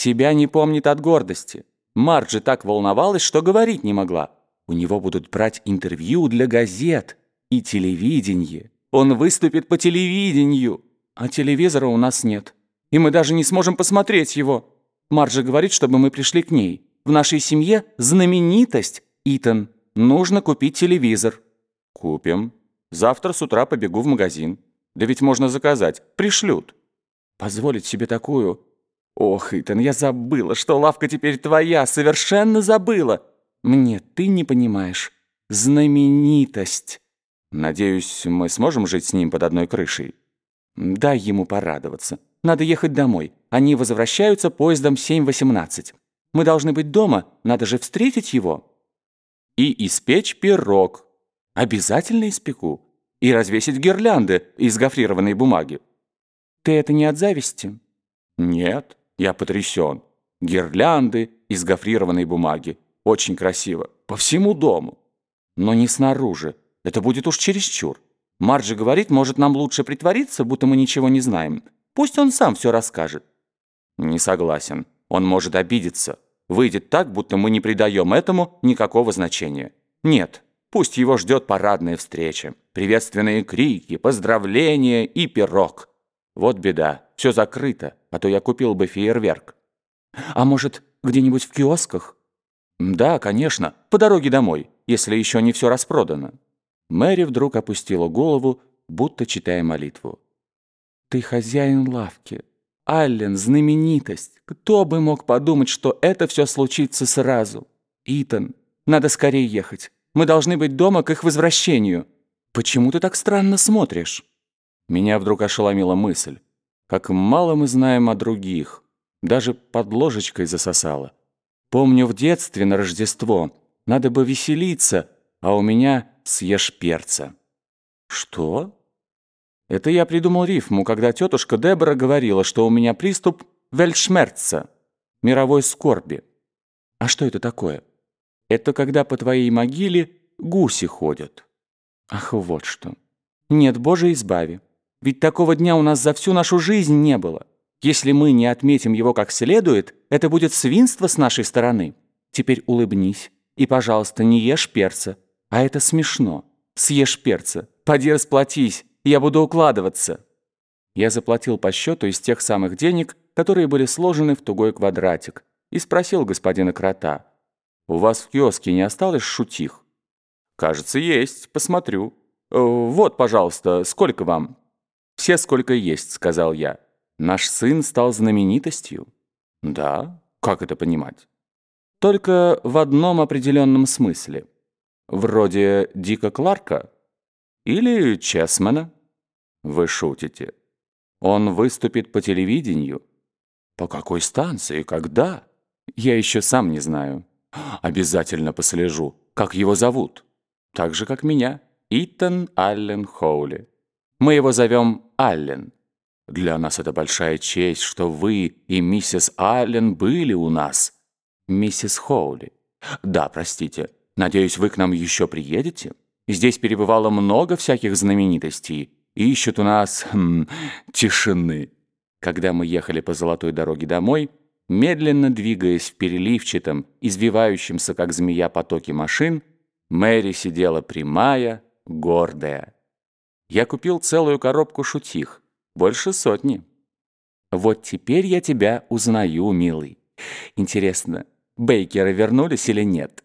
Себя не помнит от гордости. Марджи так волновалась, что говорить не могла. У него будут брать интервью для газет и телевидение. Он выступит по телевидению. А телевизора у нас нет. И мы даже не сможем посмотреть его. Марджи говорит, чтобы мы пришли к ней. В нашей семье знаменитость. Итан, нужно купить телевизор. Купим. Завтра с утра побегу в магазин. Да ведь можно заказать. Пришлют. Позволить себе такую... Ох, Итан, я забыла, что лавка теперь твоя. Совершенно забыла. Мне ты не понимаешь. Знаменитость. Надеюсь, мы сможем жить с ним под одной крышей. Дай ему порадоваться. Надо ехать домой. Они возвращаются поездом 7.18. Мы должны быть дома, надо же встретить его. И испечь пирог. Обязательно испеку. И развесить гирлянды из гофрированной бумаги. Ты это не от зависти? Нет, я потрясен. Гирлянды из гофрированной бумаги. Очень красиво. По всему дому. Но не снаружи. Это будет уж чересчур. Марджи говорит, может, нам лучше притвориться, будто мы ничего не знаем. Пусть он сам все расскажет. Не согласен. Он может обидеться. Выйдет так, будто мы не придаем этому никакого значения. Нет, пусть его ждет парадная встреча. Приветственные крики, поздравления и пирог. Вот беда, все закрыто, а то я купил бы фейерверк. А может, где-нибудь в киосках? Да, конечно, по дороге домой, если еще не все распродано. Мэри вдруг опустила голову, будто читая молитву. «Ты хозяин лавки. Аллен — знаменитость. Кто бы мог подумать, что это все случится сразу? Итан, надо скорее ехать. Мы должны быть дома к их возвращению. Почему ты так странно смотришь?» Меня вдруг ошеломила мысль. Как мало мы знаем о других. Даже под ложечкой засосало. Помню в детстве на Рождество. Надо бы веселиться, а у меня съешь перца». «Что?» Это я придумал рифму, когда тетушка Дебора говорила, что у меня приступ вельшмерца, мировой скорби. А что это такое? Это когда по твоей могиле гуси ходят. Ах, вот что. Нет, Боже, избави. Ведь такого дня у нас за всю нашу жизнь не было. Если мы не отметим его как следует, это будет свинство с нашей стороны. Теперь улыбнись и, пожалуйста, не ешь перца. А это смешно. Съешь перца. Поди расплатись, я буду укладываться. Я заплатил по счету из тех самых денег, которые были сложены в тугой квадратик, и спросил господина Крота. «У вас в киоске не осталось шутих?» «Кажется, есть. Посмотрю». «Э, «Вот, пожалуйста, сколько вам?» «Все сколько есть», — сказал я. «Наш сын стал знаменитостью». «Да? Как это понимать?» «Только в одном определенном смысле». Вроде Дика Кларка? Или Чесмена? Вы шутите. Он выступит по телевидению? По какой станции? Когда? Я еще сам не знаю. Обязательно послежу. Как его зовут? Так же, как меня. Итан Аллен Хоули. Мы его зовем Аллен. Для нас это большая честь, что вы и миссис Аллен были у нас. Миссис Хоули. Да, простите. Надеюсь, вы к нам еще приедете? Здесь перебывало много всяких знаменитостей. Ищут у нас хм, тишины. Когда мы ехали по золотой дороге домой, медленно двигаясь в переливчатом, извивающемся, как змея, потоке машин, Мэри сидела прямая, гордая. Я купил целую коробку шутих, больше сотни. Вот теперь я тебя узнаю, милый. Интересно, Бейкеры вернулись или нет?»